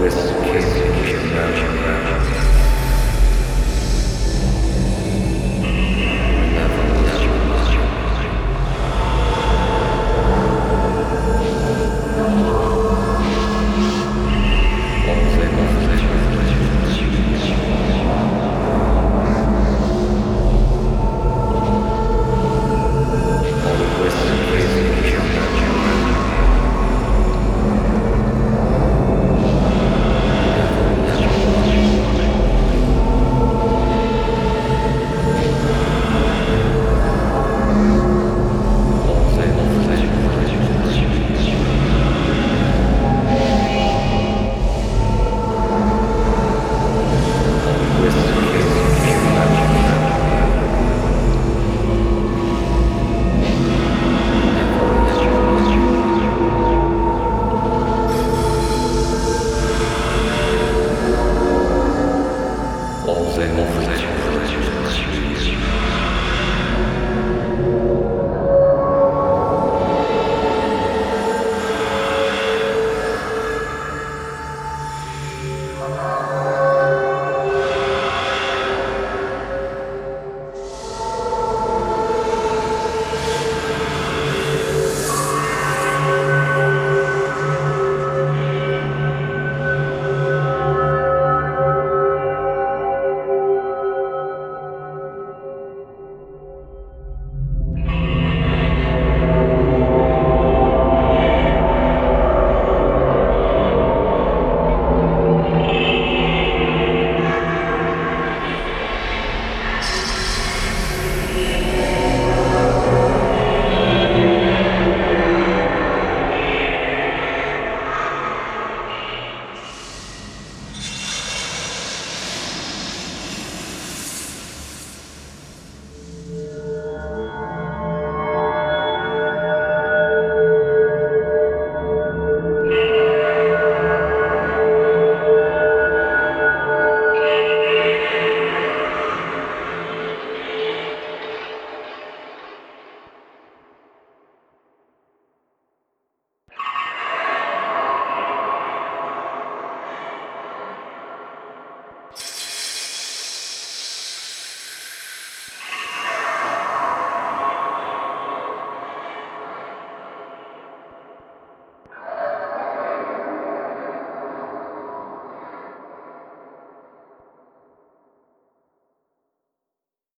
with vemos